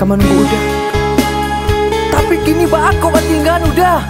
Kamu nunggu udah. Tapi kini bak aku tinggal udah